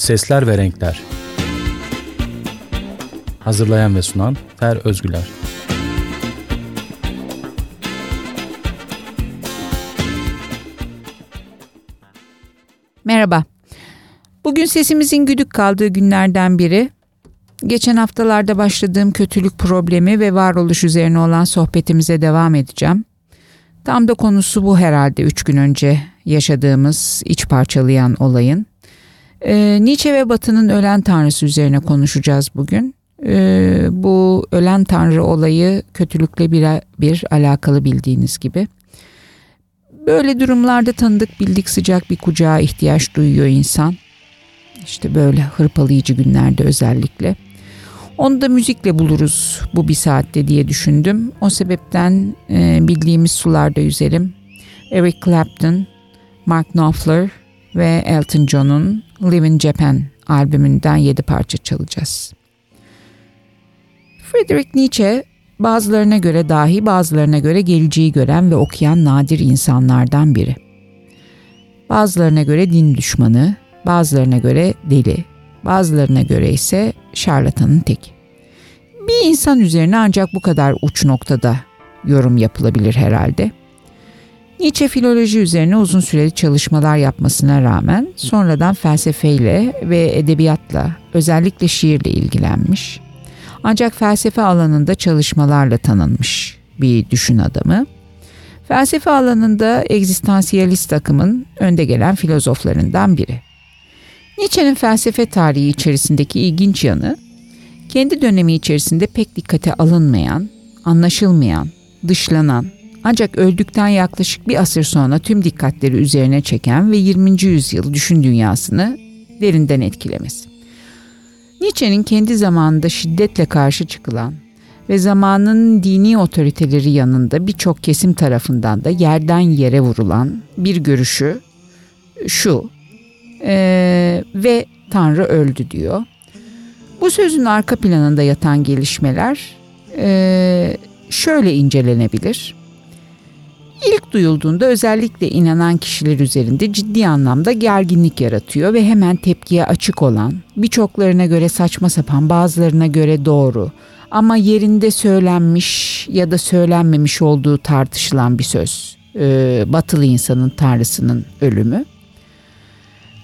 Sesler ve Renkler Hazırlayan ve sunan Fer Özgüler Merhaba. Bugün sesimizin güdük kaldığı günlerden biri. Geçen haftalarda başladığım kötülük problemi ve varoluş üzerine olan sohbetimize devam edeceğim. Tam da konusu bu herhalde üç gün önce yaşadığımız iç parçalayan olayın. Ee, Nietzsche ve Batı'nın ölen tanrısı üzerine konuşacağız bugün. Ee, bu ölen tanrı olayı kötülükle bir, bir alakalı bildiğiniz gibi. Böyle durumlarda tanıdık bildik sıcak bir kucağa ihtiyaç duyuyor insan. İşte böyle hırpalayıcı günlerde özellikle. Onu da müzikle buluruz bu bir saatte diye düşündüm. O sebepten e, bildiğimiz sularda yüzelim. Eric Clapton, Mark Knopfler ve Elton John'un Live in Japan albümünden yedi parça çalacağız. Friedrich Nietzsche bazılarına göre dahi bazılarına göre geleceği gören ve okuyan nadir insanlardan biri. Bazılarına göre din düşmanı, bazılarına göre deli, bazılarına göre ise şarlatanın tek. Bir insan üzerine ancak bu kadar uç noktada yorum yapılabilir herhalde. Nietzsche filoloji üzerine uzun süreli çalışmalar yapmasına rağmen sonradan felsefeyle ve edebiyatla, özellikle şiirle ilgilenmiş. Ancak felsefe alanında çalışmalarla tanınmış bir düşün adamı. Felsefe alanında egzistansiyalist akımın önde gelen filozoflarından biri. Nietzsche'nin felsefe tarihi içerisindeki ilginç yanı, kendi dönemi içerisinde pek dikkate alınmayan, anlaşılmayan, dışlanan, ancak öldükten yaklaşık bir asır sonra tüm dikkatleri üzerine çeken ve 20. yüzyıl düşün dünyasını derinden etkilemesi. Nietzsche'nin kendi zamanında şiddetle karşı çıkılan ve zamanın dini otoriteleri yanında birçok kesim tarafından da yerden yere vurulan bir görüşü şu ee, ve Tanrı öldü diyor. Bu sözün arka planında yatan gelişmeler e, şöyle incelenebilir. İlk duyulduğunda özellikle inanan kişiler üzerinde ciddi anlamda gerginlik yaratıyor ve hemen tepkiye açık olan, birçoklarına göre saçma sapan, bazılarına göre doğru ama yerinde söylenmiş ya da söylenmemiş olduğu tartışılan bir söz. Ee, batılı insanın tanrısının ölümü.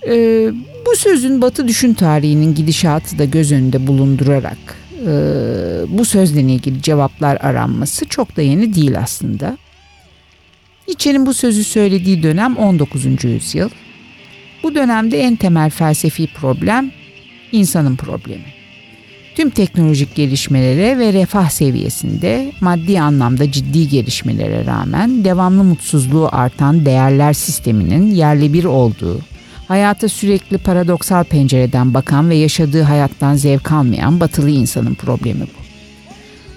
Ee, bu sözün Batı düşün tarihinin gidişatı da göz önünde bulundurarak e, bu sözle ilgili cevaplar aranması çok da yeni değil aslında. Nietzsche'nin bu sözü söylediği dönem 19. yüzyıl. Bu dönemde en temel felsefi problem insanın problemi. Tüm teknolojik gelişmelere ve refah seviyesinde maddi anlamda ciddi gelişmelere rağmen devamlı mutsuzluğu artan değerler sisteminin yerli bir olduğu, hayata sürekli paradoksal pencereden bakan ve yaşadığı hayattan zevk almayan batılı insanın problemi bu.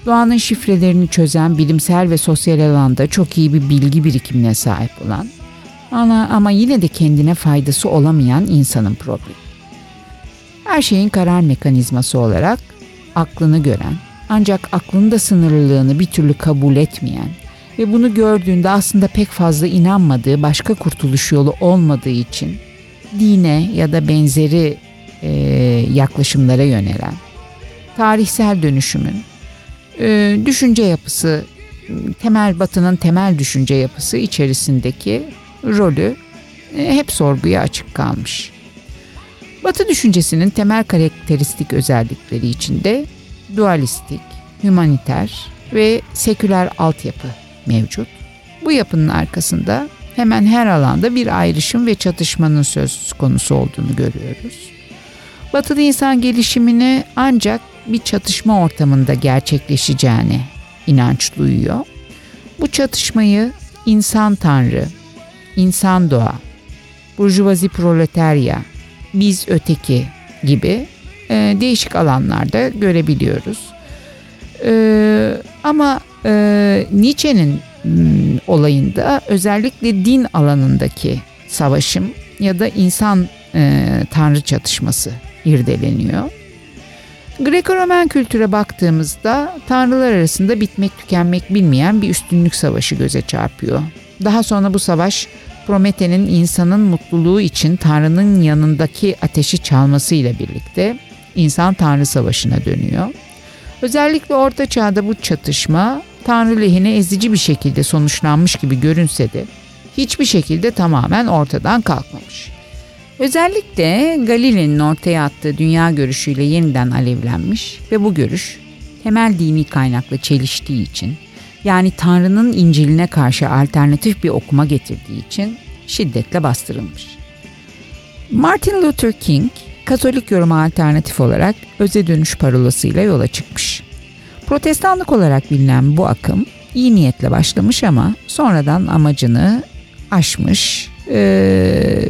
Doğanın şifrelerini çözen bilimsel ve sosyal alanda çok iyi bir bilgi birikimine sahip olan ama, ama yine de kendine faydası olamayan insanın problemi. Her şeyin karar mekanizması olarak aklını gören ancak aklın da sınırlılığını bir türlü kabul etmeyen ve bunu gördüğünde aslında pek fazla inanmadığı başka kurtuluş yolu olmadığı için dine ya da benzeri e, yaklaşımlara yönelen tarihsel dönüşümün e, düşünce yapısı, temel batının temel düşünce yapısı içerisindeki rolü e, hep sorguya açık kalmış. Batı düşüncesinin temel karakteristik özellikleri içinde dualistik, humaniter ve seküler altyapı mevcut. Bu yapının arkasında hemen her alanda bir ayrışım ve çatışmanın söz konusu olduğunu görüyoruz. Batılı insan gelişimini ancak bir çatışma ortamında gerçekleşeceğine inanç duyuyor. Bu çatışmayı insan tanrı, insan doğa, burjuvazi proletarya, biz öteki gibi e, değişik alanlarda görebiliyoruz. E, ama e, Nietzsche'nin m, olayında özellikle din alanındaki savaşım ya da insan e, tanrı çatışması irdeleniyor. Greko-Romen kültüre baktığımızda tanrılar arasında bitmek tükenmek bilmeyen bir üstünlük savaşı göze çarpıyor. Daha sonra bu savaş Promethe'nin insanın mutluluğu için Tanrı'nın yanındaki ateşi çalmasıyla birlikte insan Tanrı savaşına dönüyor. Özellikle Orta Çağ'da bu çatışma Tanrı lehine ezici bir şekilde sonuçlanmış gibi görünse de hiçbir şekilde tamamen ortadan kalkmamış. Özellikle Galile'nin ortaya attığı dünya görüşüyle yeniden alevlenmiş ve bu görüş temel dini kaynakla çeliştiği için yani Tanrı'nın İncil'ine karşı alternatif bir okuma getirdiği için şiddetle bastırılmış. Martin Luther King, Katolik yoruma alternatif olarak öze dönüş parolasıyla yola çıkmış. Protestanlık olarak bilinen bu akım iyi niyetle başlamış ama sonradan amacını aşmış, ee,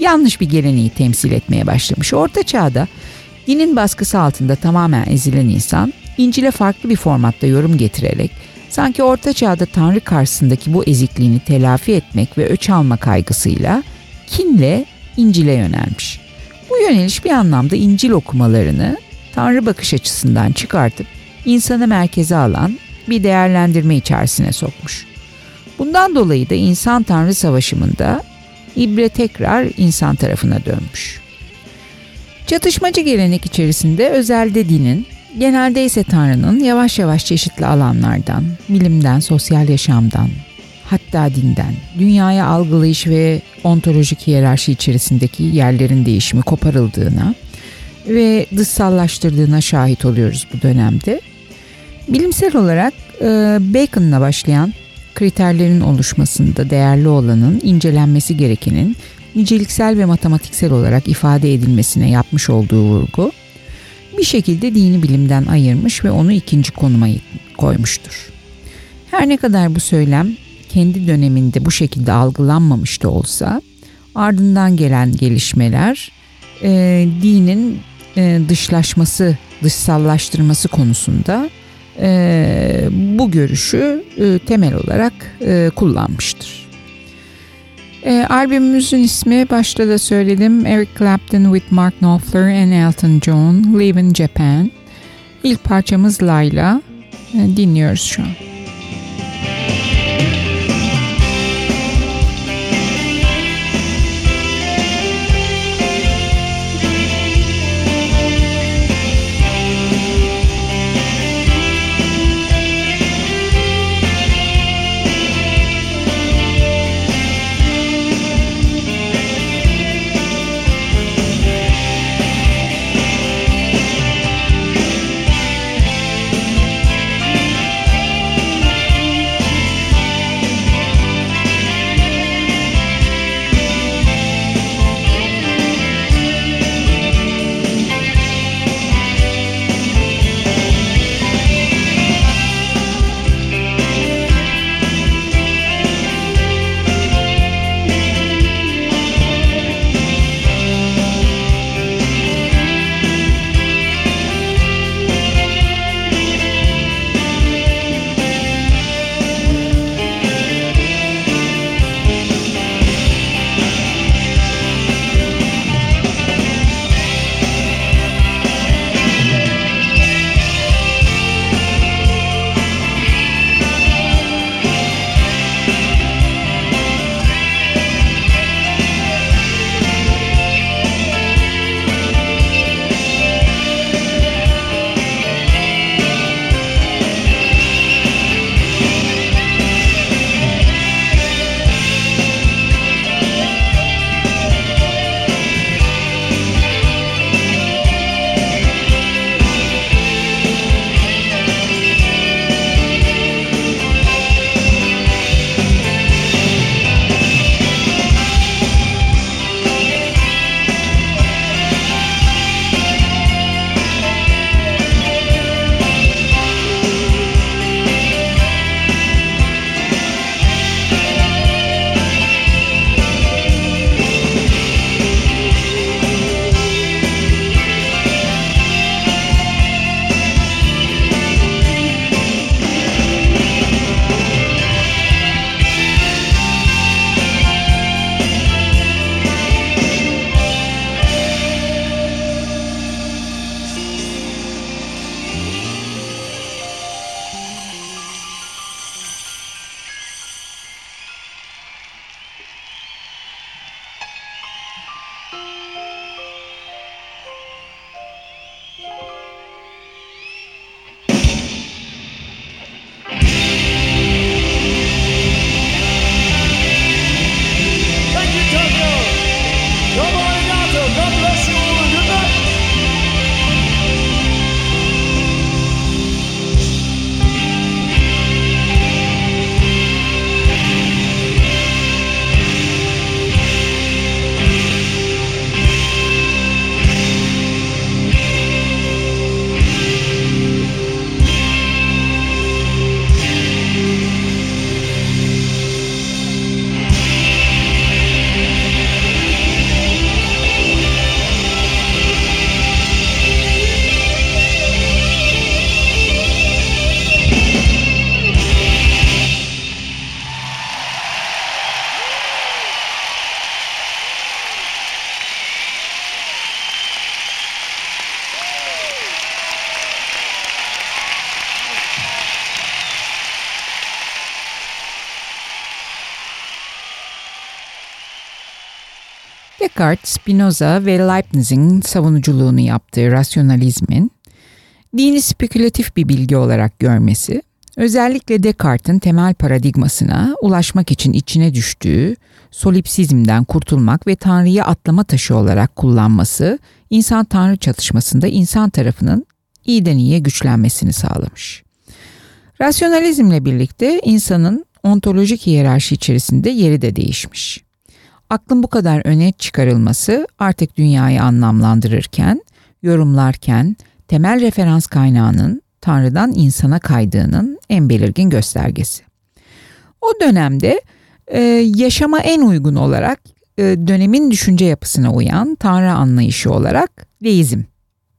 yanlış bir geleneği temsil etmeye başlamış. Orta çağda dinin baskısı altında tamamen ezilen insan İncil'e farklı bir formatta yorum getirerek sanki Orta Çağ'da Tanrı karşısındaki bu ezikliğini telafi etmek ve öç alma kaygısıyla kinle İncil'e yönelmiş. Bu yöneliş bir anlamda İncil okumalarını Tanrı bakış açısından çıkartıp insanı merkeze alan bir değerlendirme içerisine sokmuş. Bundan dolayı da insan Tanrı savaşımında ibre tekrar insan tarafına dönmüş. Çatışmacı gelenek içerisinde özelde dinin Genelde ise Tanrı'nın yavaş yavaş çeşitli alanlardan, bilimden, sosyal yaşamdan, hatta dinden, dünyaya algılayış ve ontolojik hiyerarşi içerisindeki yerlerin değişimi koparıldığına ve dışsallaştırdığına şahit oluyoruz bu dönemde. Bilimsel olarak Bacon'la başlayan kriterlerin oluşmasında değerli olanın incelenmesi gerekenin niceliksel ve matematiksel olarak ifade edilmesine yapmış olduğu vurgu, bir şekilde dini bilimden ayırmış ve onu ikinci konuma koymuştur. Her ne kadar bu söylem kendi döneminde bu şekilde algılanmamış da olsa ardından gelen gelişmeler e, dinin e, dışlaşması, dışsallaştırması konusunda e, bu görüşü e, temel olarak e, kullanmıştır. E, albümümüzün ismi başta da söyledim Eric Clapton with Mark Knopfler and Elton John Live in Japan. İlk parçamız Layla. E, dinliyoruz şu an. Descartes, Spinoza ve Leibniz'in savunuculuğunu yaptığı rasyonalizmin dini spekülatif bir bilgi olarak görmesi, özellikle Descartes'in temel paradigmasına ulaşmak için içine düştüğü solipsizmden kurtulmak ve Tanrı'yı atlama taşı olarak kullanması, insan-Tanrı çatışmasında insan tarafının iyiden iyiye güçlenmesini sağlamış. Rasyonalizmle birlikte insanın ontolojik hiyerarşi içerisinde yeri de değişmiş. Aklın bu kadar öne çıkarılması artık dünyayı anlamlandırırken, yorumlarken temel referans kaynağının Tanrı'dan insana kaydığının en belirgin göstergesi. O dönemde e, yaşama en uygun olarak e, dönemin düşünce yapısına uyan Tanrı anlayışı olarak deizm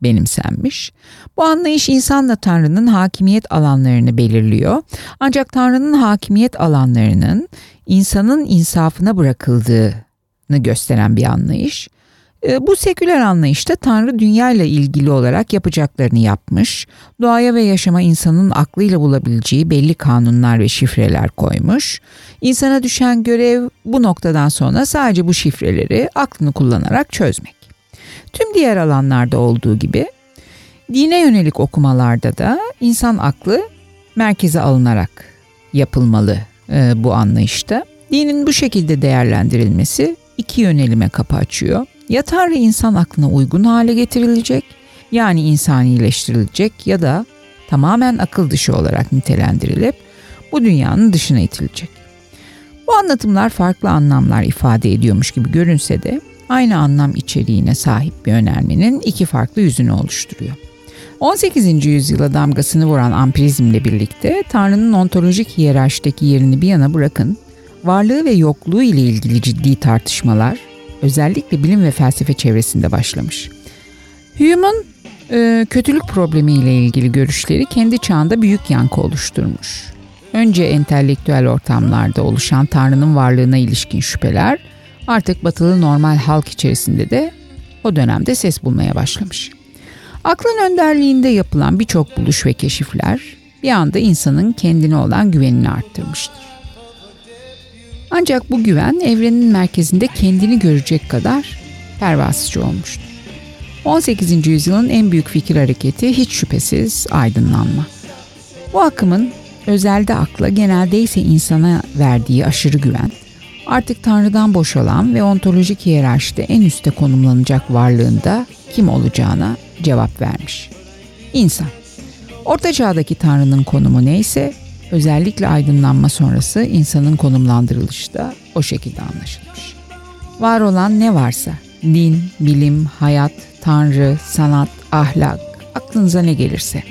benimsenmiş. Bu anlayış insanla Tanrı'nın hakimiyet alanlarını belirliyor. Ancak Tanrı'nın hakimiyet alanlarının insanın insafına bırakıldığını gösteren bir anlayış. E, bu seküler anlayışta Tanrı dünya ile ilgili olarak yapacaklarını yapmış, doğaya ve yaşama insanın aklıyla bulabileceği belli kanunlar ve şifreler koymuş. İnsana düşen görev bu noktadan sonra sadece bu şifreleri aklını kullanarak çözmek. Tüm diğer alanlarda olduğu gibi dine yönelik okumalarda da insan aklı merkeze alınarak yapılmalı e, bu anlayışta. Dinin bu şekilde değerlendirilmesi iki yönelime kapı açıyor. Ya Tanrı insan aklına uygun hale getirilecek, yani insanileştirilecek ya da tamamen akıl dışı olarak nitelendirilip bu dünyanın dışına itilecek. Bu anlatımlar farklı anlamlar ifade ediyormuş gibi görünse de aynı anlam içeriğine sahip bir önermenin iki farklı yüzünü oluşturuyor. 18. yüzyıla damgasını vuran ampirizmle birlikte Tanrı'nın ontolojik hiyerarşideki yerini bir yana bırakın, varlığı ve yokluğu ile ilgili ciddi tartışmalar özellikle bilim ve felsefe çevresinde başlamış. Hume'un e, kötülük problemi ile ilgili görüşleri kendi çağında büyük yankı oluşturmuş. Önce entelektüel ortamlarda oluşan Tanrı'nın varlığına ilişkin şüpheler artık batılı normal halk içerisinde de o dönemde ses bulmaya başlamış. Aklın önderliğinde yapılan birçok buluş ve keşifler bir anda insanın kendine olan güvenini arttırmıştır. Ancak bu güven evrenin merkezinde kendini görecek kadar pervasızca olmuştur. 18. yüzyılın en büyük fikir hareketi hiç şüphesiz aydınlanma. Bu akımın özelde akla genelde ise insana verdiği aşırı güven, artık Tanrı'dan boşalan ve ontolojik hiyerarşide en üste konumlanacak varlığında kim olacağına cevap vermiş. İnsan. Orta çağdaki Tanrı'nın konumu neyse özellikle aydınlanma sonrası insanın konumlandırılışı da o şekilde anlaşılmış. Var olan ne varsa din, bilim, hayat, tanrı, sanat, ahlak, aklınıza ne gelirse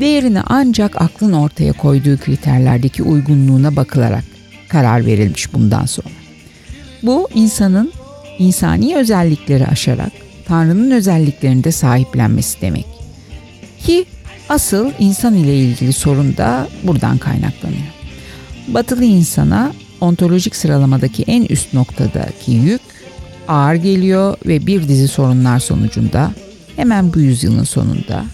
değerini ancak aklın ortaya koyduğu kriterlerdeki uygunluğuna bakılarak karar verilmiş bundan sonra. Bu insanın insani özellikleri aşarak Tanrı'nın özelliklerinde sahiplenmesi demek. Ki asıl insan ile ilgili sorun da buradan kaynaklanıyor. Batılı insana ontolojik sıralamadaki en üst noktadaki yük ağır geliyor ve bir dizi sorunlar sonucunda hemen bu yüzyılın sonunda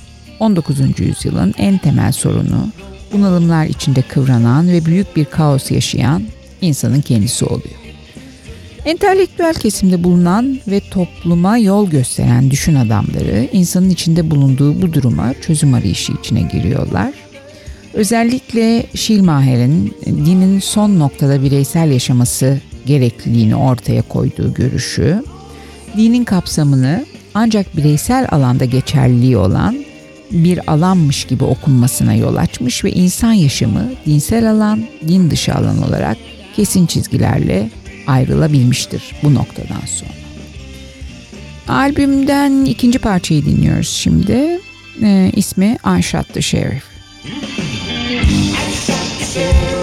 19. yüzyılın en temel sorunu bunalımlar içinde kıvranan ve büyük bir kaos yaşayan insanın kendisi oluyor. Entelektüel kesimde bulunan ve topluma yol gösteren düşün adamları insanın içinde bulunduğu bu duruma çözüm arayışı içine giriyorlar. Özellikle Schillmacher'in dinin son noktada bireysel yaşaması gerekliliğini ortaya koyduğu görüşü, dinin kapsamını ancak bireysel alanda geçerliliği olan bir alanmış gibi okunmasına yol açmış ve insan yaşamı dinsel alan, din dışı alan olarak kesin çizgilerle ayrılabilmiştir bu noktadan sonra. Albümden ikinci parçayı dinliyoruz şimdi. Ee, ismi I Shot the Sheriff. I shot the sheriff.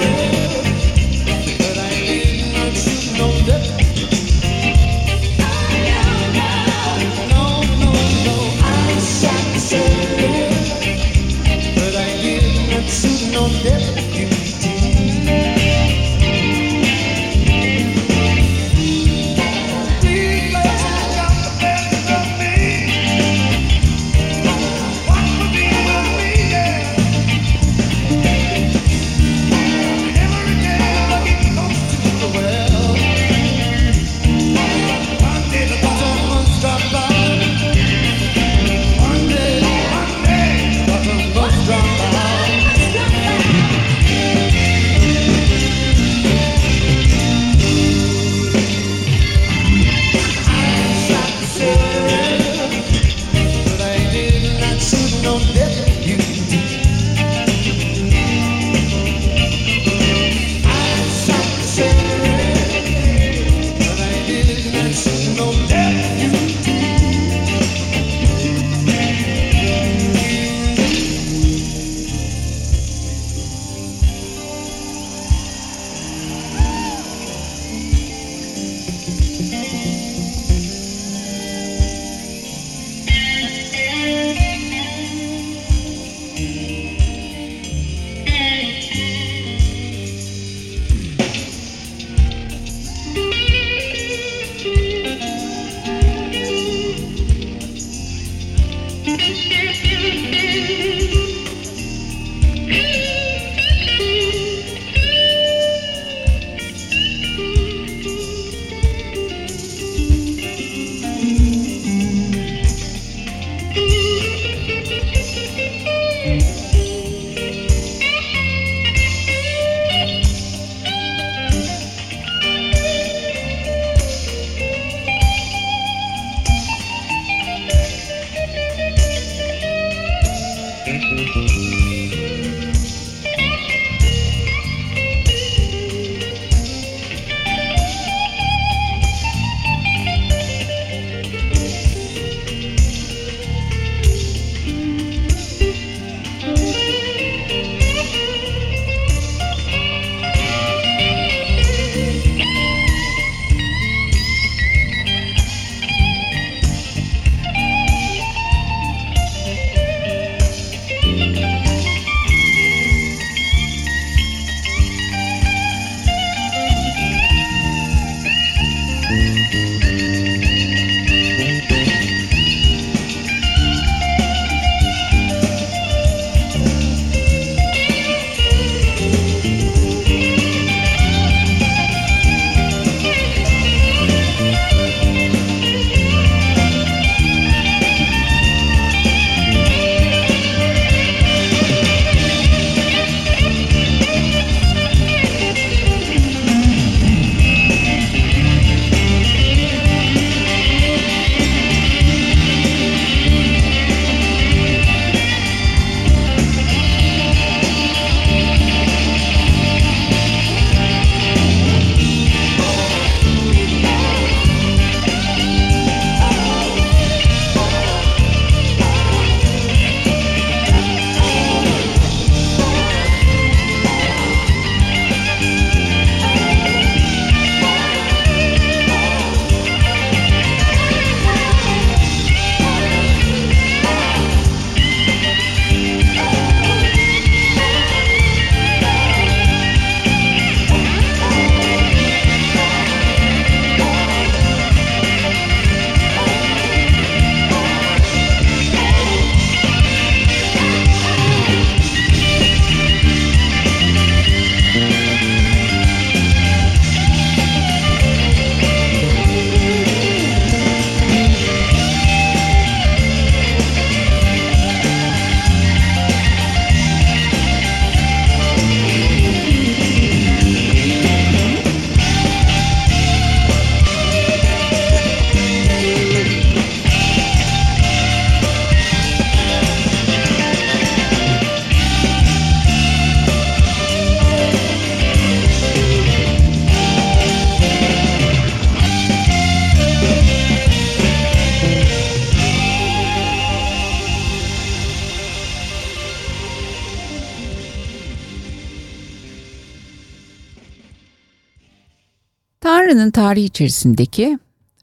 Tanrı'nın tarihi içerisindeki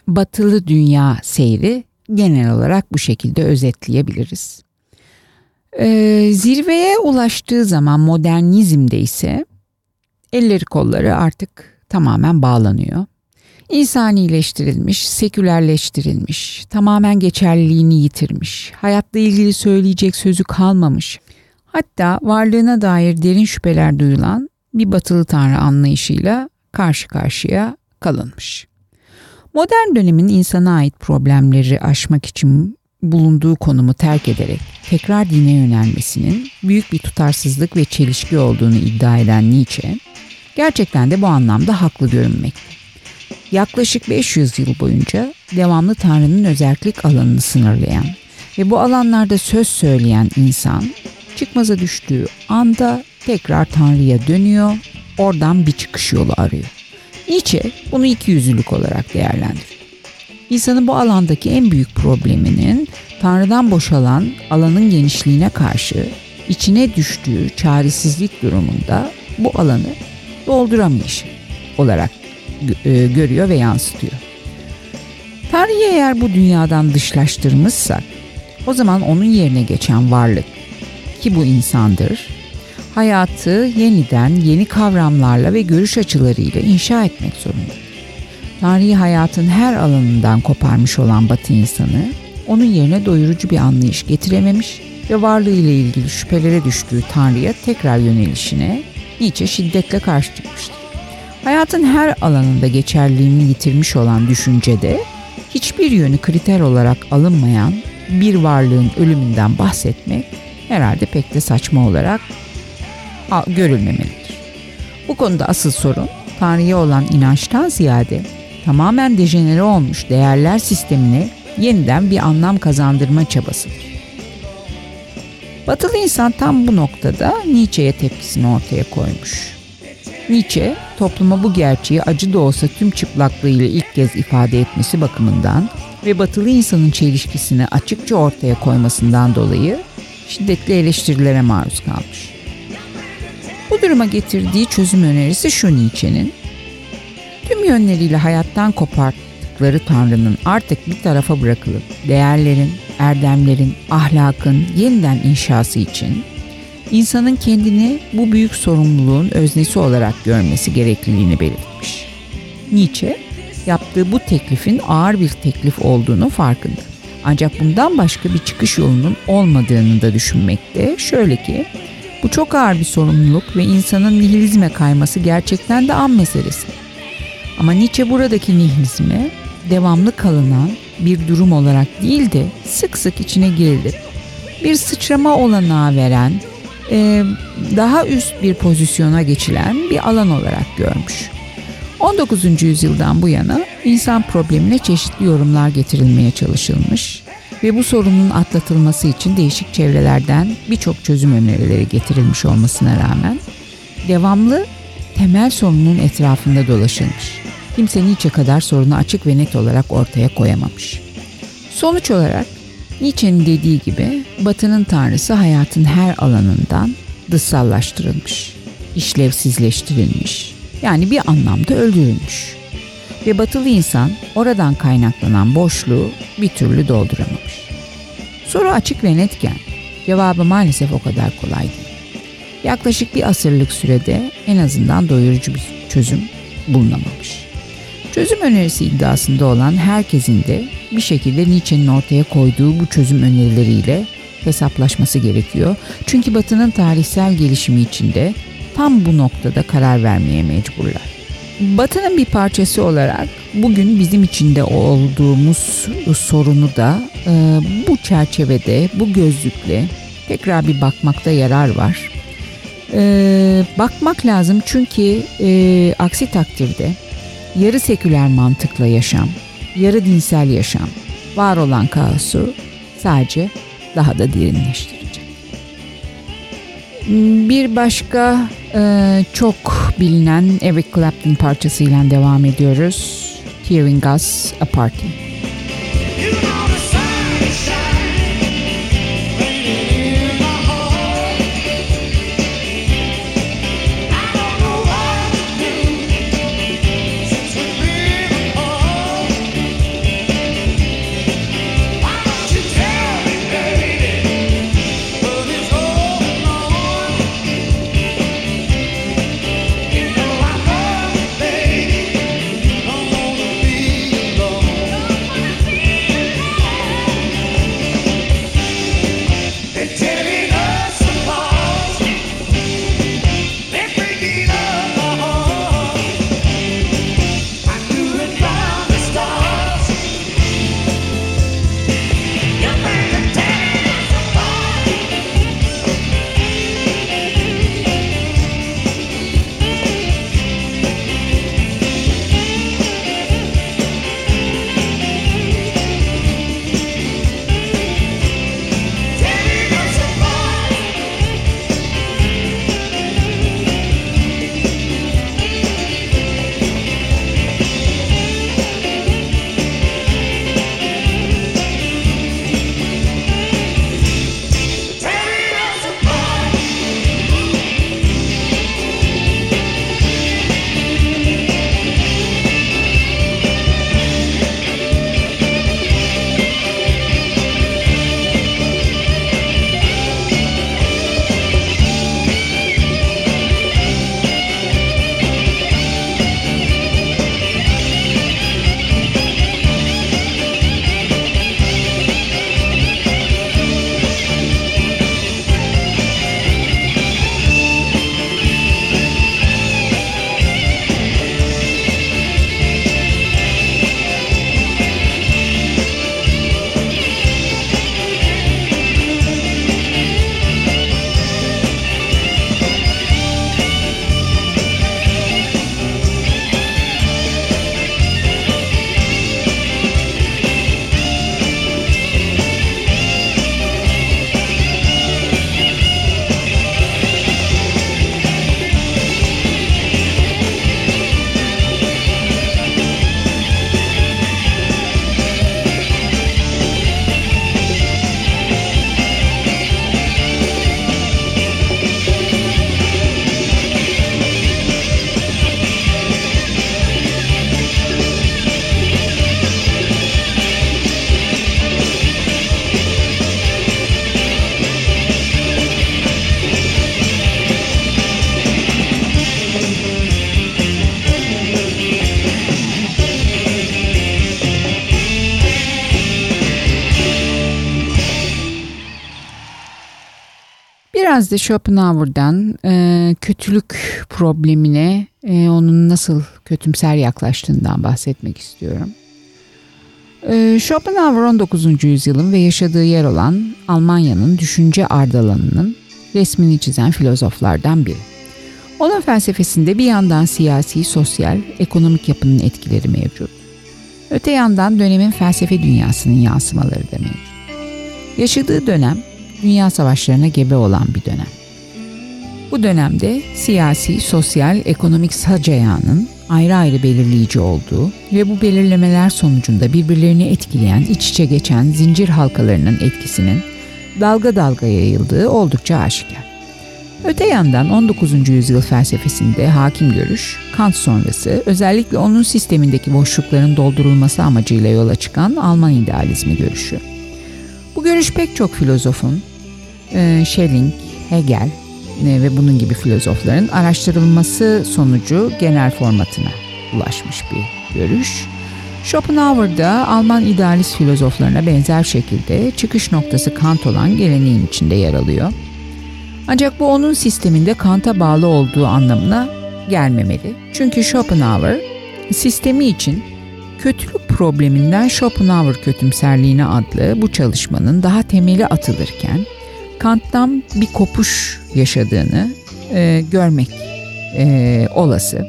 batılı dünya seyri genel olarak bu şekilde özetleyebiliriz. Ee, zirveye ulaştığı zaman modernizmde ise elleri kolları artık tamamen bağlanıyor. İnsanileştirilmiş, sekülerleştirilmiş, tamamen geçerliliğini yitirmiş, hayatla ilgili söyleyecek sözü kalmamış, hatta varlığına dair derin şüpheler duyulan bir batılı tanrı anlayışıyla karşı karşıya kalınmış. Modern dönemin insana ait problemleri aşmak için bulunduğu konumu terk ederek tekrar dine yönelmesinin büyük bir tutarsızlık ve çelişki olduğunu iddia eden Nietzsche, gerçekten de bu anlamda haklı görünmekte. Yaklaşık 500 yıl boyunca devamlı Tanrı'nın özellik alanını sınırlayan ve bu alanlarda söz söyleyen insan çıkmaza düştüğü anda tekrar Tanrı'ya dönüyor, oradan bir çıkış yolu arıyor. Nietzsche bunu iki yüzlülük olarak değerlendiriyor. İnsanın bu alandaki en büyük probleminin Tanrı'dan boşalan alanın genişliğine karşı içine düştüğü çaresizlik durumunda bu alanı dolduramayışı olarak e, görüyor ve yansıtıyor. Tanrı'yı eğer bu dünyadan dışlaştırmışsak o zaman onun yerine geçen varlık ki bu insandır hayatı yeniden yeni kavramlarla ve görüş açılarıyla inşa etmek zorunda. Tanrı'yı hayatın her alanından koparmış olan Batı insanı onun yerine doyurucu bir anlayış getirememiş ve varlığıyla ilgili şüphelere düştüğü Tanrı'ya tekrar yönelişine Nietzsche şiddetle karşı çıkmıştır. Hayatın her alanında geçerliliğini yitirmiş olan düşüncede hiçbir yönü kriter olarak alınmayan bir varlığın ölümünden bahsetmek herhalde pek de saçma olarak görülmemelidir. Bu konuda asıl sorun Tanrı'ya olan inançtan ziyade tamamen dejenere olmuş değerler sistemine yeniden bir anlam kazandırma çabasıdır. Batılı insan tam bu noktada Nietzsche'ye tepkisini ortaya koymuş. Nietzsche, topluma bu gerçeği acı da olsa tüm çıplaklığıyla ilk kez ifade etmesi bakımından ve batılı insanın çelişkisini açıkça ortaya koymasından dolayı şiddetli eleştirilere maruz kalmış. Bu duruma getirdiği çözüm önerisi şu Nietzsche'nin, tüm yönleriyle hayattan koparttıkları Tanrı'nın artık bir tarafa bırakılıp değerlerin, erdemlerin, ahlakın yeniden inşası için insanın kendini bu büyük sorumluluğun öznesi olarak görmesi gerekliliğini belirtmiş. Nietzsche yaptığı bu teklifin ağır bir teklif olduğunu farkında. Ancak bundan başka bir çıkış yolunun olmadığını da düşünmekte. Şöyle ki bu çok ağır bir sorumluluk ve insanın nihilizme kayması gerçekten de an meselesi. Ama Nietzsche buradaki nihilizme devamlı kalınan bir durum olarak değil de sık sık içine girilip bir sıçrama olanağı veren, e, daha üst bir pozisyona geçilen bir alan olarak görmüş. 19. yüzyıldan bu yana insan problemine çeşitli yorumlar getirilmeye çalışılmış ve bu sorunun atlatılması için değişik çevrelerden birçok çözüm önerileri getirilmiş olmasına rağmen devamlı temel sorunun etrafında dolaşılmış. Kimse Nietzsche kadar sorunu açık ve net olarak ortaya koyamamış. Sonuç olarak Nietzsche'nin dediği gibi Batı'nın tanrısı hayatın her alanından dışsallaştırılmış, işlevsizleştirilmiş, yani bir anlamda öldürülmüş. Ve batılı insan oradan kaynaklanan boşluğu bir türlü dolduramamış. Soru açık ve netken cevabı maalesef o kadar kolay değil. Yaklaşık bir asırlık sürede en azından doyurucu bir çözüm bulunamamış. Çözüm önerisi iddiasında olan herkesin de bir şekilde Nietzsche'nin ortaya koyduğu bu çözüm önerileriyle hesaplaşması gerekiyor. Çünkü Batı'nın tarihsel gelişimi içinde tam bu noktada karar vermeye mecburlar. Batı'nın bir parçası olarak bugün bizim içinde olduğumuz sorunu da e, bu çerçevede, bu gözlükle tekrar bir bakmakta yarar var. E, bakmak lazım çünkü e, aksi takdirde yarı seküler mantıkla yaşam, yarı dinsel yaşam, var olan kaosu sadece daha da derinleştirecek. Bir başka e, çok bilinen Eric Clapton parçasıyla devam ediyoruz. Tearing Us A Party. Biraz da Schopenhauer'dan e, kötülük problemine e, onun nasıl kötümser yaklaştığından bahsetmek istiyorum. E, Schopenhauer 19. yüzyılın ve yaşadığı yer olan Almanya'nın düşünce ardalanının resmini çizen filozoflardan biri. Onun felsefesinde bir yandan siyasi, sosyal, ekonomik yapının etkileri mevcut. Öte yandan dönemin felsefe dünyasının yansımaları da mevcut. Yaşadığı dönem dünya savaşlarına gebe olan bir dönem. Bu dönemde siyasi, sosyal, ekonomik sac ayağının ayrı ayrı belirleyici olduğu ve bu belirlemeler sonucunda birbirlerini etkileyen, iç içe geçen zincir halkalarının etkisinin dalga dalga yayıldığı oldukça aşikar. Öte yandan 19. yüzyıl felsefesinde hakim görüş, Kant sonrası özellikle onun sistemindeki boşlukların doldurulması amacıyla yola çıkan Alman idealizmi görüşü. Bu görüş pek çok filozofun, e, Schelling, Hegel e, ve bunun gibi filozofların araştırılması sonucu genel formatına ulaşmış bir görüş. Schopenhauer da Alman idealist filozoflarına benzer şekilde çıkış noktası Kant olan geleneğin içinde yer alıyor. Ancak bu onun sisteminde Kant'a bağlı olduğu anlamına gelmemeli. Çünkü Schopenhauer sistemi için kötülük probleminden Schopenhauer kötümserliğine adlı bu çalışmanın daha temeli atılırken Kant'tan bir kopuş yaşadığını e, görmek e, olası.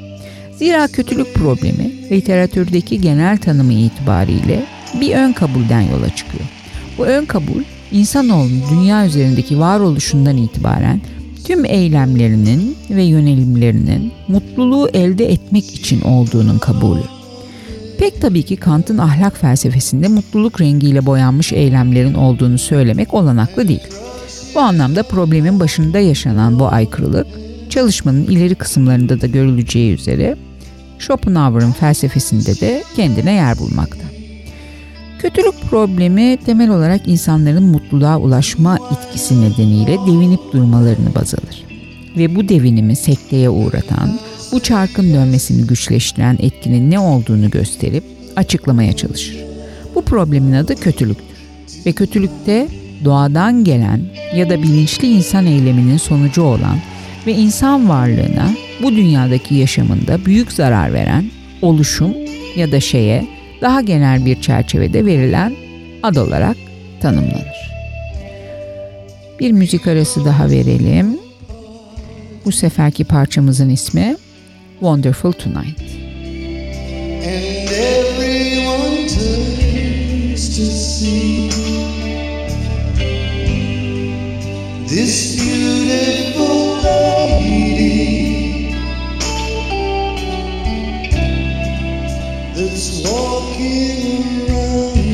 Zira kötülük problemi literatürdeki genel tanımı itibariyle bir ön kabulden yola çıkıyor. Bu ön kabul insanoğlunun dünya üzerindeki varoluşundan itibaren tüm eylemlerinin ve yönelimlerinin mutluluğu elde etmek için olduğunun kabulü. Pek tabii ki Kant'ın ahlak felsefesinde mutluluk rengiyle boyanmış eylemlerin olduğunu söylemek olanaklı değil. Bu anlamda problemin başında yaşanan bu aykırılık, çalışmanın ileri kısımlarında da görüleceği üzere Schopenhauer'ın felsefesinde de kendine yer bulmakta. Kötülük problemi temel olarak insanların mutluluğa ulaşma itkisi nedeniyle devinip durmalarını baz alır. Ve bu devinimi sekteye uğratan, bu çarkın dönmesini güçleştiren etkinin ne olduğunu gösterip açıklamaya çalışır. Bu problemin adı kötülüktür. Ve kötülükte doğadan gelen ya da bilinçli insan eyleminin sonucu olan ve insan varlığına bu dünyadaki yaşamında büyük zarar veren oluşum ya da şeye daha genel bir çerçevede verilen ad olarak tanımlanır. Bir müzik arası daha verelim. Bu seferki parçamızın ismi Wonderful Tonight. And everyone turns to see this beautiful lady that's walking around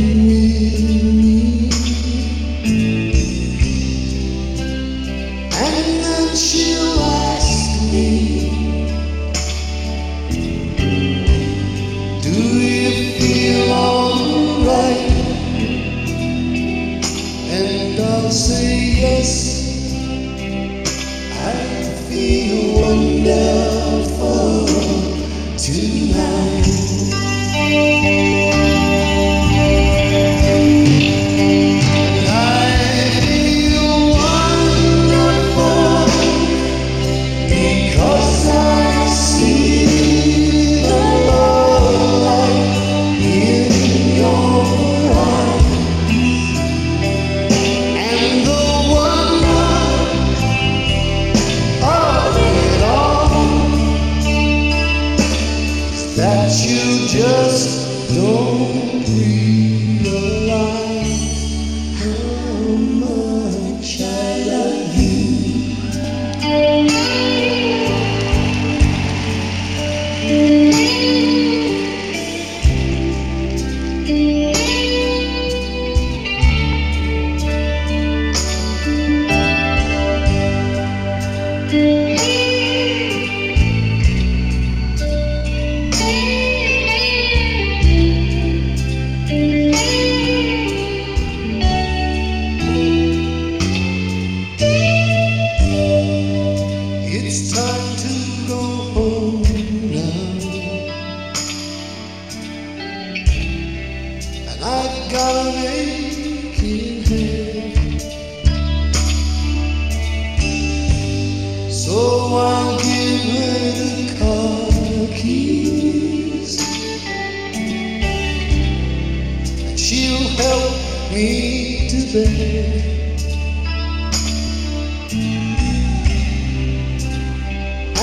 me to bed.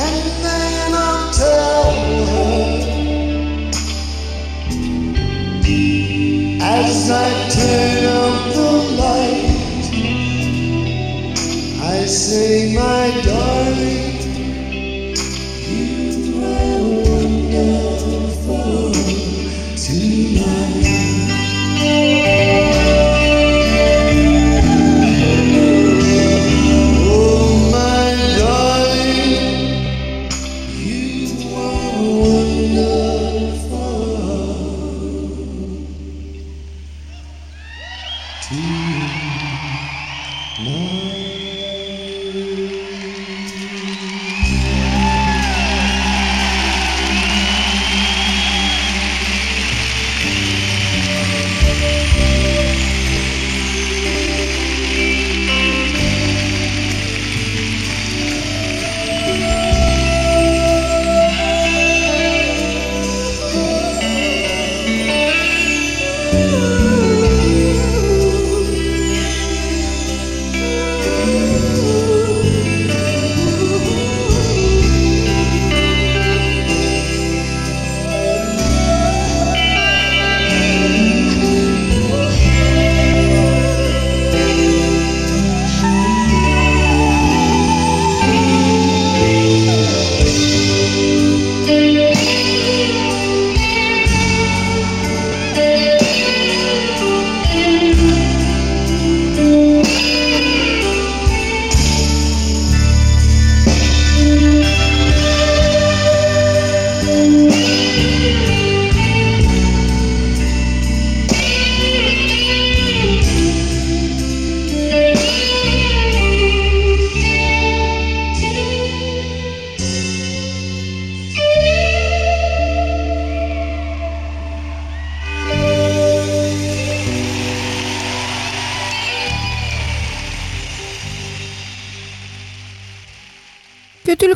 And then I'll tell her as I turn out the light. I say, my darling,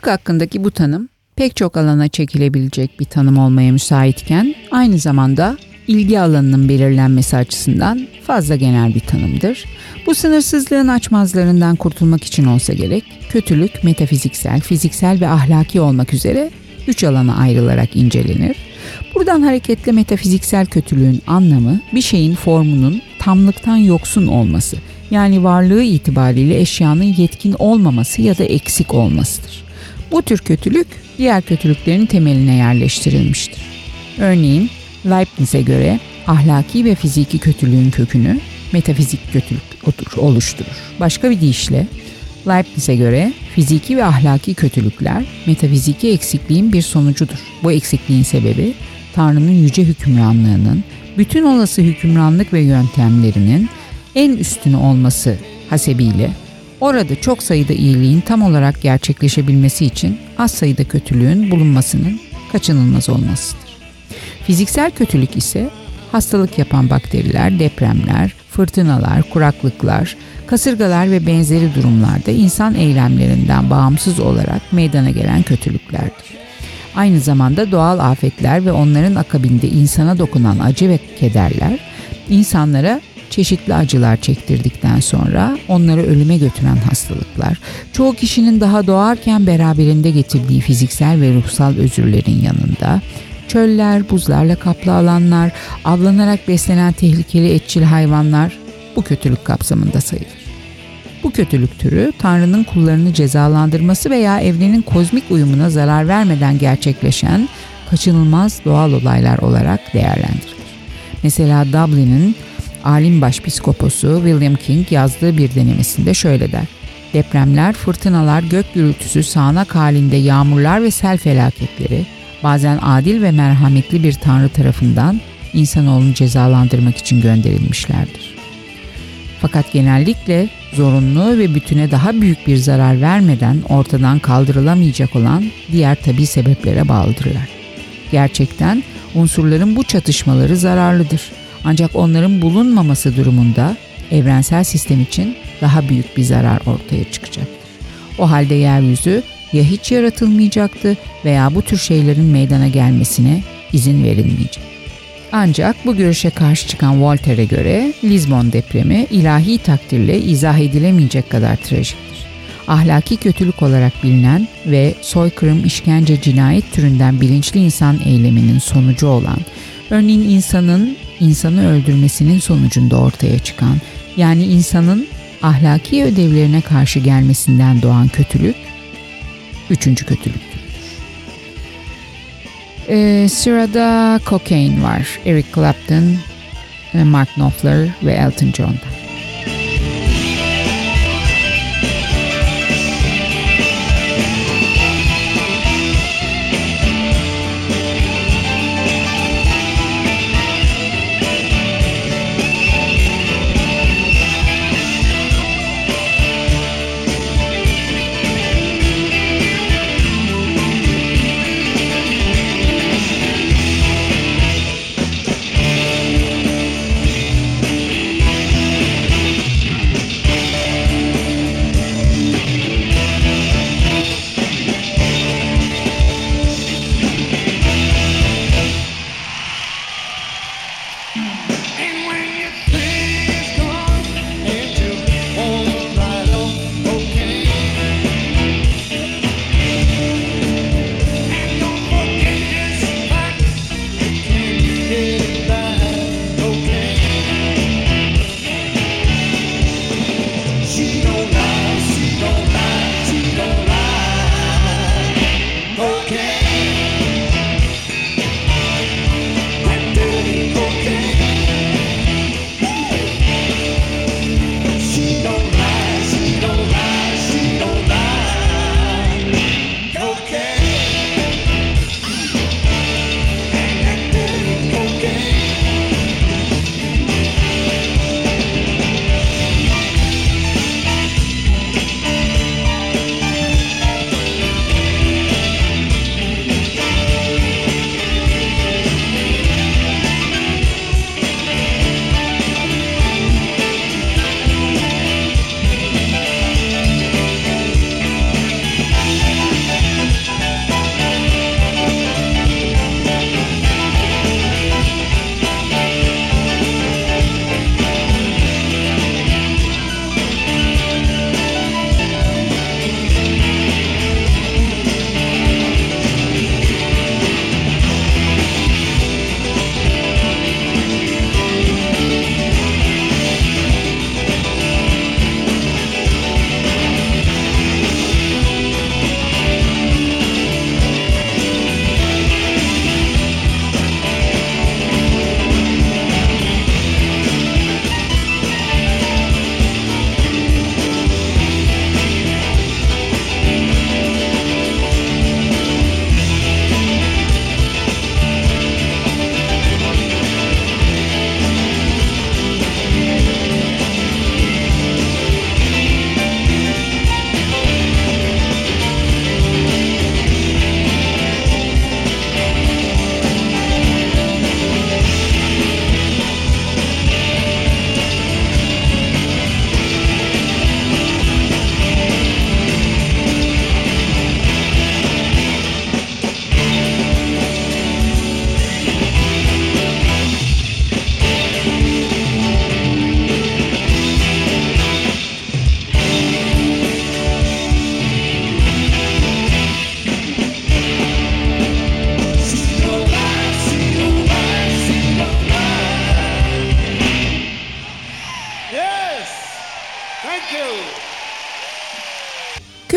Kötülük hakkındaki bu tanım pek çok alana çekilebilecek bir tanım olmaya müsaitken aynı zamanda ilgi alanının belirlenmesi açısından fazla genel bir tanımdır. Bu sınırsızlığın açmazlarından kurtulmak için olsa gerek, kötülük metafiziksel, fiziksel ve ahlaki olmak üzere üç alana ayrılarak incelenir. Buradan hareketle metafiziksel kötülüğün anlamı bir şeyin formunun tamlıktan yoksun olması, yani varlığı itibariyle eşyanın yetkin olmaması ya da eksik olmasıdır. Bu tür kötülük diğer kötülüklerin temeline yerleştirilmiştir. Örneğin Leibniz'e göre ahlaki ve fiziki kötülüğün kökünü metafizik kötülük oluşturur. Başka bir deyişle Leibniz'e göre fiziki ve ahlaki kötülükler metafiziki eksikliğin bir sonucudur. Bu eksikliğin sebebi Tanrı'nın yüce hükümranlığının bütün olası hükümranlık ve yöntemlerinin en üstünü olması hasebiyle orada çok sayıda iyiliğin tam olarak gerçekleşebilmesi için az sayıda kötülüğün bulunmasının kaçınılmaz olmasıdır. Fiziksel kötülük ise hastalık yapan bakteriler, depremler, fırtınalar, kuraklıklar, kasırgalar ve benzeri durumlarda insan eylemlerinden bağımsız olarak meydana gelen kötülüklerdir. Aynı zamanda doğal afetler ve onların akabinde insana dokunan acı ve kederler insanlara çeşitli acılar çektirdikten sonra onları ölüme götüren hastalıklar, çoğu kişinin daha doğarken beraberinde getirdiği fiziksel ve ruhsal özürlerin yanında çöller, buzlarla kaplı alanlar, avlanarak beslenen tehlikeli etçil hayvanlar bu kötülük kapsamında sayılır. Bu kötülük türü Tanrı'nın kullarını cezalandırması veya evrenin kozmik uyumuna zarar vermeden gerçekleşen kaçınılmaz doğal olaylar olarak değerlendirilir. Mesela Dublin'in alim başpiskoposu William King yazdığı bir denemesinde şöyle der. Depremler, fırtınalar, gök gürültüsü, sağanak halinde yağmurlar ve sel felaketleri bazen adil ve merhametli bir tanrı tarafından insanoğlunu cezalandırmak için gönderilmişlerdir. Fakat genellikle zorunlu ve bütüne daha büyük bir zarar vermeden ortadan kaldırılamayacak olan diğer tabi sebeplere bağlıdırlar. Gerçekten unsurların bu çatışmaları zararlıdır. Ancak onların bulunmaması durumunda evrensel sistem için daha büyük bir zarar ortaya çıkacaktır. O halde yeryüzü ya hiç yaratılmayacaktı veya bu tür şeylerin meydana gelmesine izin verilmeyecek. Ancak bu görüşe karşı çıkan Voltaire'e göre Lizbon depremi ilahi takdirle izah edilemeyecek kadar trajiktir. Ahlaki kötülük olarak bilinen ve soykırım, işkence, cinayet türünden bilinçli insan eyleminin sonucu olan, örneğin insanın insanı öldürmesinin sonucunda ortaya çıkan, yani insanın ahlaki ödevlerine karşı gelmesinden doğan kötülük, üçüncü kötülüktür. Ee, sırada Cocaine var. Eric Clapton, Mark Knopfler ve Elton John'da.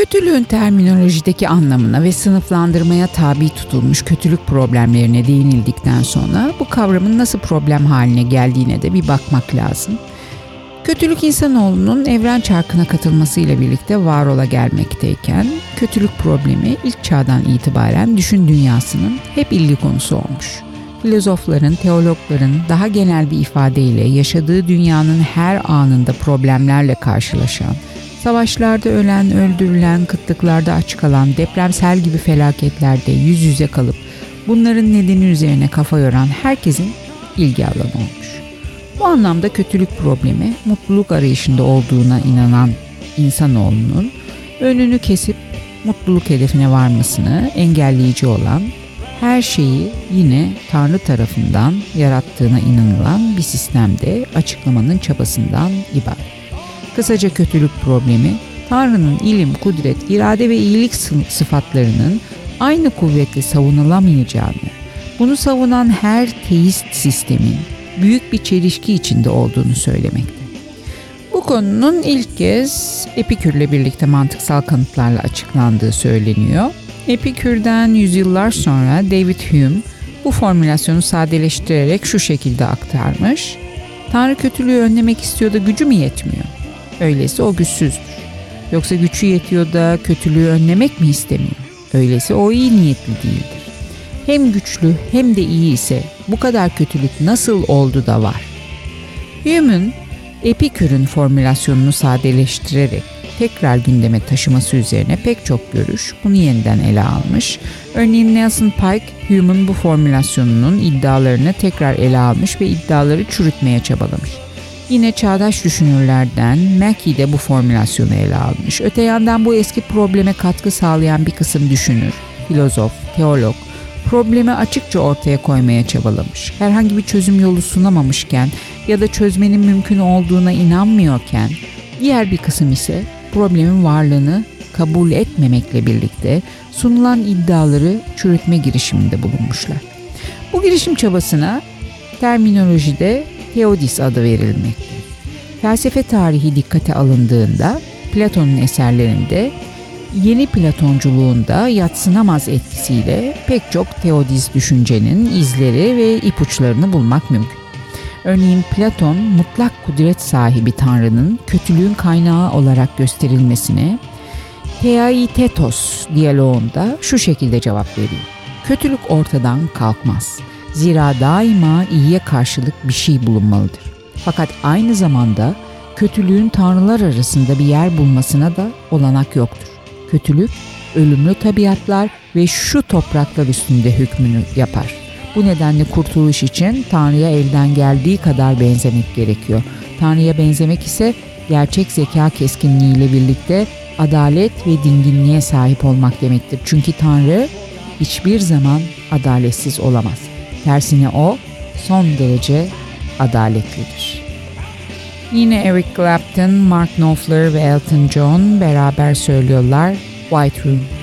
Kötülüğün terminolojideki anlamına ve sınıflandırmaya tabi tutulmuş kötülük problemlerine değinildikten sonra bu kavramın nasıl problem haline geldiğine de bir bakmak lazım. Kötülük insanoğlunun evren çarkına katılmasıyla birlikte var ola gelmekteyken, kötülük problemi ilk çağdan itibaren düşün dünyasının hep ilgi konusu olmuş. Filozofların, teologların daha genel bir ifadeyle yaşadığı dünyanın her anında problemlerle karşılaşan, Savaşlarda ölen, öldürülen, kıtlıklarda aç kalan, depremsel gibi felaketlerde yüz yüze kalıp bunların nedeni üzerine kafa yoran herkesin ilgi alanı olmuş. Bu anlamda kötülük problemi mutluluk arayışında olduğuna inanan insanoğlunun önünü kesip mutluluk hedefine varmasını engelleyici olan her şeyi yine Tanrı tarafından yarattığına inanılan bir sistemde açıklamanın çabasından ibaret. Kısaca kötülük problemi Tanrı'nın ilim, kudret, irade ve iyilik sıfatlarının aynı kuvvetle savunulamayacağını, bunu savunan her teist sistemin büyük bir çelişki içinde olduğunu söylemekte. Bu konunun ilk kez Epikürle birlikte mantıksal kanıtlarla açıklandığı söyleniyor. Epikür'den yüzyıllar sonra David Hume bu formülasyonu sadeleştirerek şu şekilde aktarmış. Tanrı kötülüğü önlemek istiyor da gücü mü yetmiyor? Öyleyse o güçsüzdür. Yoksa gücü yetiyor da kötülüğü önlemek mi istemiyor? Öyleyse o iyi niyetli değildir. Hem güçlü hem de iyi ise bu kadar kötülük nasıl oldu da var? Hume'un Epikür'ün formülasyonunu sadeleştirerek tekrar gündeme taşıması üzerine pek çok görüş bunu yeniden ele almış. Örneğin Nelson Pike, Hume'un bu formülasyonunun iddialarını tekrar ele almış ve iddiaları çürütmeye çabalamış. Yine çağdaş düşünürlerden Mackey de bu formülasyonu ele almış. Öte yandan bu eski probleme katkı sağlayan bir kısım düşünür, filozof, teolog, problemi açıkça ortaya koymaya çabalamış. Herhangi bir çözüm yolu sunamamışken ya da çözmenin mümkün olduğuna inanmıyorken diğer bir kısım ise problemin varlığını kabul etmemekle birlikte sunulan iddiaları çürütme girişiminde bulunmuşlar. Bu girişim çabasına terminolojide Theodis adı verilmekte. Felsefe tarihi dikkate alındığında Platon'un eserlerinde yeni Platonculuğunda yatsınamaz etkisiyle pek çok Theodis düşüncenin izleri ve ipuçlarını bulmak mümkün. Örneğin Platon mutlak kudret sahibi Tanrı'nın kötülüğün kaynağı olarak gösterilmesine Theaitetos diyaloğunda şu şekilde cevap veriyor. Kötülük ortadan kalkmaz. Zira daima iyiye karşılık bir şey bulunmalıdır. Fakat aynı zamanda kötülüğün tanrılar arasında bir yer bulmasına da olanak yoktur. Kötülük, ölümlü tabiatlar ve şu topraklar üstünde hükmünü yapar. Bu nedenle kurtuluş için Tanrı'ya elden geldiği kadar benzemek gerekiyor. Tanrı'ya benzemek ise gerçek zeka keskinliğiyle birlikte adalet ve dinginliğe sahip olmak demektir. Çünkü Tanrı hiçbir zaman adaletsiz olamaz. Tersine o son derece adaletlidir. Yine Eric Clapton, Mark Knopfler ve Elton John beraber söylüyorlar White Room.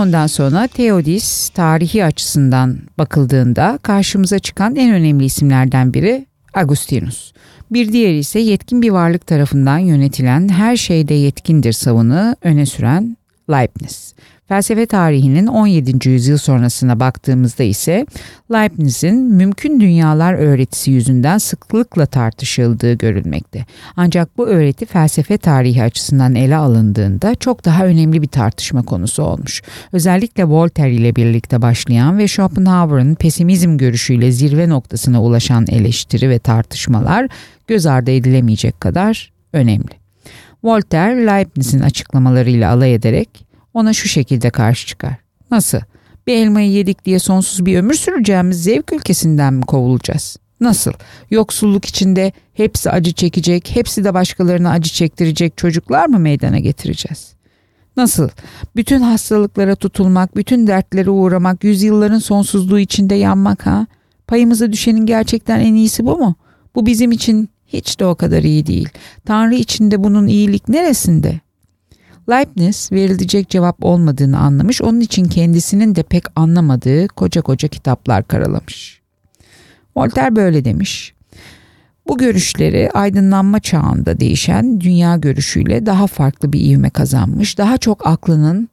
Platon'dan sonra Theodis tarihi açısından bakıldığında karşımıza çıkan en önemli isimlerden biri Agustinus. Bir diğeri ise yetkin bir varlık tarafından yönetilen her şeyde yetkindir savını öne süren Leibniz. Felsefe tarihinin 17. yüzyıl sonrasına baktığımızda ise Leibniz'in mümkün dünyalar öğretisi yüzünden sıklıkla tartışıldığı görülmekte. Ancak bu öğreti felsefe tarihi açısından ele alındığında çok daha önemli bir tartışma konusu olmuş. Özellikle Voltaire ile birlikte başlayan ve Schopenhauer'ın pesimizm görüşüyle zirve noktasına ulaşan eleştiri ve tartışmalar göz ardı edilemeyecek kadar önemli. Voltaire, Leibniz'in açıklamalarıyla alay ederek ona şu şekilde karşı çıkar. Nasıl? Bir elmayı yedik diye sonsuz bir ömür süreceğimiz zevk ülkesinden mi kovulacağız? Nasıl? Yoksulluk içinde hepsi acı çekecek, hepsi de başkalarına acı çektirecek çocuklar mı meydana getireceğiz? Nasıl? Bütün hastalıklara tutulmak, bütün dertlere uğramak, yüzyılların sonsuzluğu içinde yanmak ha? Payımıza düşenin gerçekten en iyisi bu mu? Bu bizim için hiç de o kadar iyi değil. Tanrı içinde bunun iyilik neresinde? Leibniz verilecek cevap olmadığını anlamış, onun için kendisinin de pek anlamadığı koca koca kitaplar karalamış. Voltaire böyle demiş. Bu görüşleri aydınlanma çağında değişen dünya görüşüyle daha farklı bir ivme kazanmış, daha çok aklının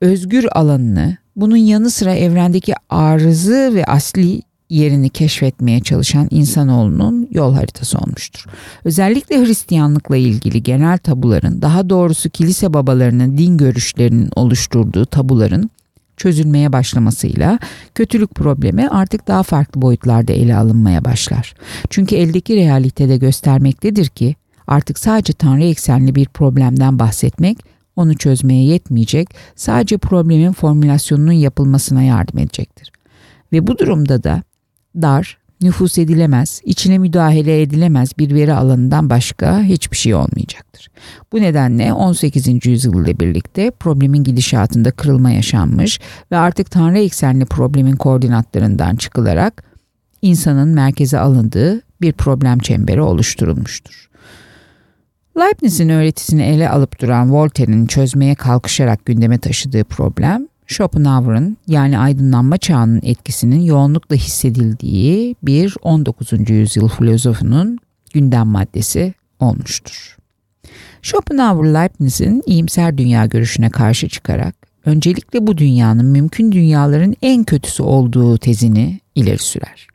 özgür alanını, bunun yanı sıra evrendeki arızı ve asli yerini keşfetmeye çalışan insanoğlunun yol haritası olmuştur. Özellikle Hristiyanlıkla ilgili genel tabuların, daha doğrusu kilise babalarının din görüşlerinin oluşturduğu tabuların çözülmeye başlamasıyla kötülük problemi artık daha farklı boyutlarda ele alınmaya başlar. Çünkü eldeki realitede göstermektedir ki artık sadece tanrı eksenli bir problemden bahsetmek onu çözmeye yetmeyecek, sadece problemin formülasyonunun yapılmasına yardım edecektir. Ve bu durumda da dar, nüfus edilemez, içine müdahale edilemez bir veri alanından başka hiçbir şey olmayacaktır. Bu nedenle 18. yüzyıl ile birlikte problemin gidişatında kırılma yaşanmış ve artık Tanrı eksenli problemin koordinatlarından çıkılarak insanın merkeze alındığı bir problem çemberi oluşturulmuştur. Leibniz'in öğretisini ele alıp duran Voltaire'in çözmeye kalkışarak gündeme taşıdığı problem Schopenhauer'ın yani aydınlanma çağının etkisinin yoğunlukla hissedildiği bir 19. yüzyıl filozofunun gündem maddesi olmuştur. Schopenhauer Leibniz'in iyimser dünya görüşüne karşı çıkarak öncelikle bu dünyanın mümkün dünyaların en kötüsü olduğu tezini ileri sürer.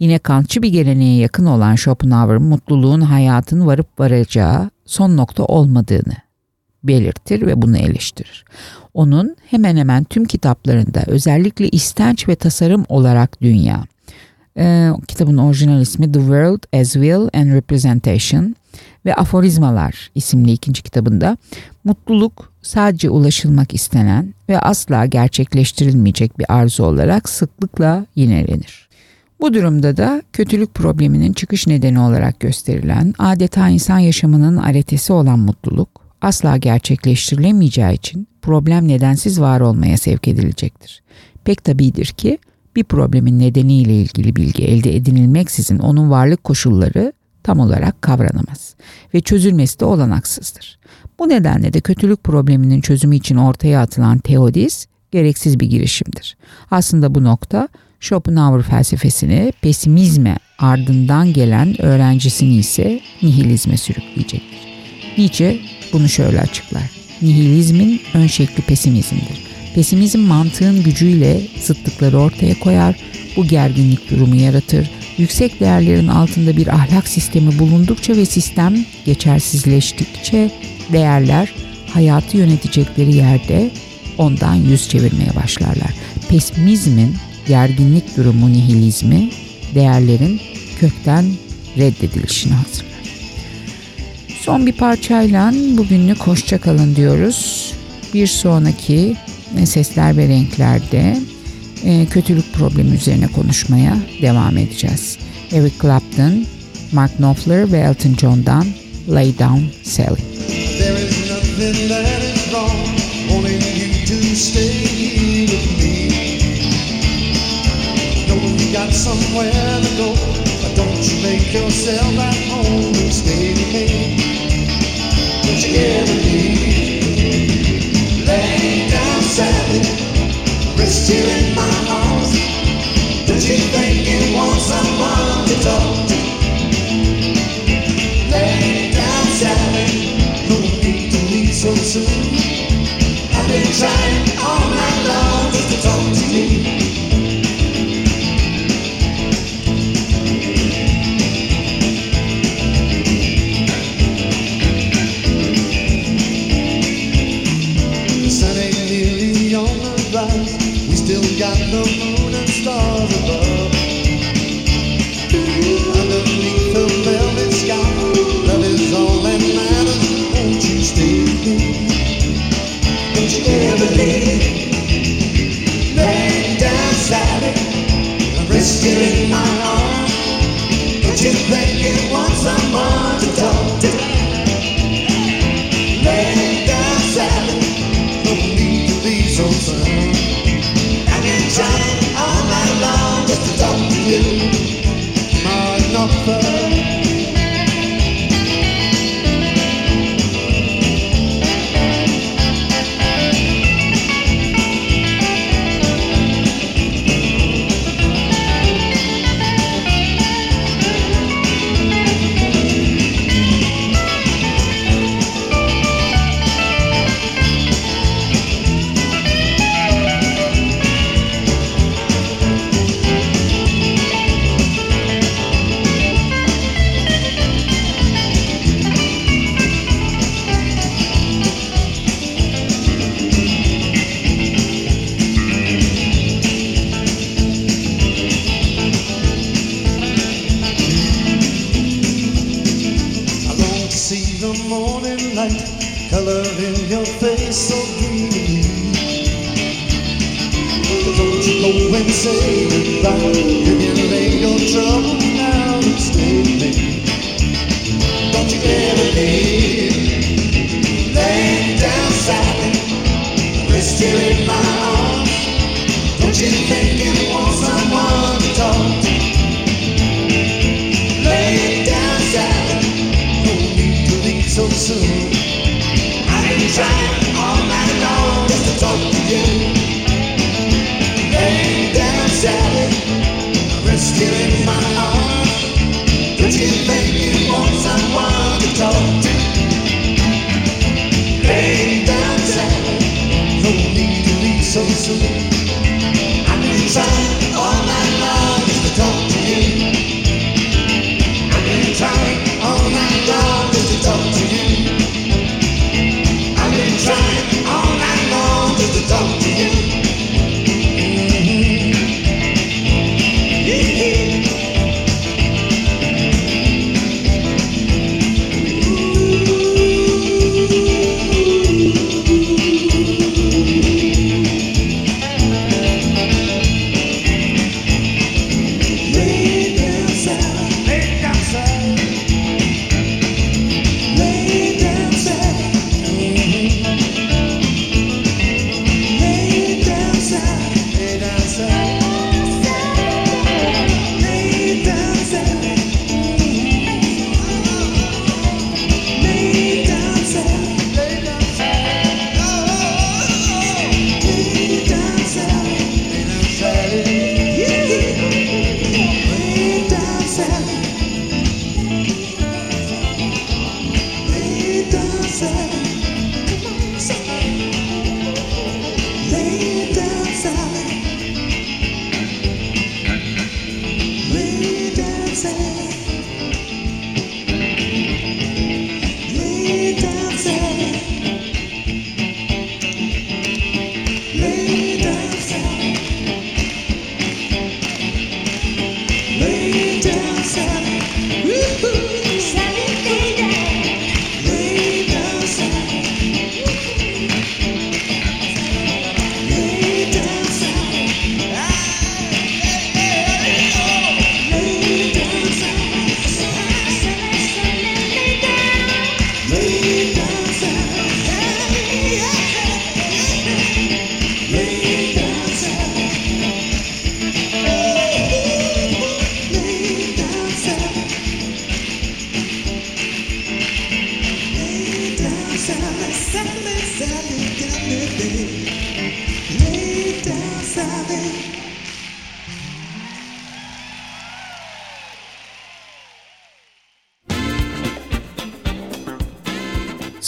Yine kantçı bir geleneğe yakın olan Schopenhauer mutluluğun hayatın varıp varacağı son nokta olmadığını belirtir ve bunu eleştirir. Onun hemen hemen tüm kitaplarında özellikle istenç ve tasarım olarak dünya, e, kitabın orijinal ismi The World as Will and Representation ve Aforizmalar isimli ikinci kitabında mutluluk sadece ulaşılmak istenen ve asla gerçekleştirilmeyecek bir arzu olarak sıklıkla yinelenir. Bu durumda da kötülük probleminin çıkış nedeni olarak gösterilen adeta insan yaşamının aretesi olan mutluluk asla gerçekleştirilemeyeceği için problem nedensiz var olmaya sevk edilecektir. Pek tabidir ki bir problemin nedeniyle ilgili bilgi elde edinilmeksizin onun varlık koşulları tam olarak kavranamaz ve çözülmesi de olanaksızdır. Bu nedenle de kötülük probleminin çözümü için ortaya atılan teodis gereksiz bir girişimdir. Aslında bu nokta Schopenhauer felsefesini pesimizme ardından gelen öğrencisini ise nihilizme sürükleyecektir. Nietzsche bunu şöyle açıklar. Nihilizmin ön şekli pesimizmdir. Pesimizm mantığın gücüyle zıtlıkları ortaya koyar, bu gerginlik durumu yaratır. Yüksek değerlerin altında bir ahlak sistemi bulundukça ve sistem geçersizleştikçe değerler hayatı yönetecekleri yerde ondan yüz çevirmeye başlarlar. Pesimizmin gerginlik durumu nihilizmi değerlerin kökten reddedilişini hazırlar. Son bir parçayla bugünlük hoşça kalın diyoruz. Bir sonraki sesler ve renklerde e, kötülük problemi üzerine konuşmaya devam edeceğiz. Eric Clapton, Mark Knopfler ve Elton John'dan Lay Down Sally. Got somewhere to go, don't you make yourself at home and stay